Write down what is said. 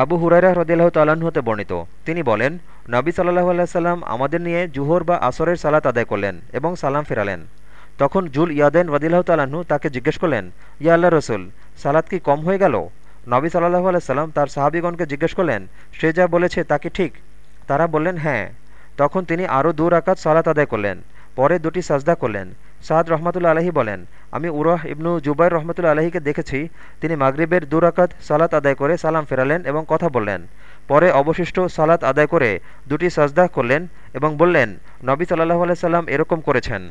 আবু হুরাইরা হ্রদিল্লাহ তাল্লাহ্ন হতে বর্ণিত। তিনি বলেন, নবী সাল্লাহ আল্লাহ আমাদের নিয়ে জুহর বা আসরের সালাত আদায় করলেন এবং সালাম ফেরালেন। তখন জুল ইয়াদেন রদিল্লাহ তাল্লাহ্ন তাকে জিজ্ঞেস করলেন, ইয়া আল্লাহ রসুল, সালাত কি কম হয়ে গেল? নবী সাল্লাহ আলাইসাল্লাম তার সাহাবিগণকে জিজ্ঞেস করলেন, সে যা বলেছে তা কি ঠিক? তারা বললেন হ্যাঁ। তখন তিনি আরও দু রাকাত সালাত আদায় করলেন, পরে দুটি সাজদা করলেন। সাদ রহমতুল্লা আলহী বলেন আমি উরাহ ইবনু জুবাইর রহমতুল্লা আলহীকে দেখেছি, তিনি মাগরিবের দুরাকাত সালাত আদায় করে সালাম ফেরালেন এবং কথা বললেন। পরে অবশিষ্ট সালাত আদায় করে দুটি সাজদাহ করলেন এবং বললেন, নবী সাল্লাহ আলাইসাল্লাম এরকম করেছেন।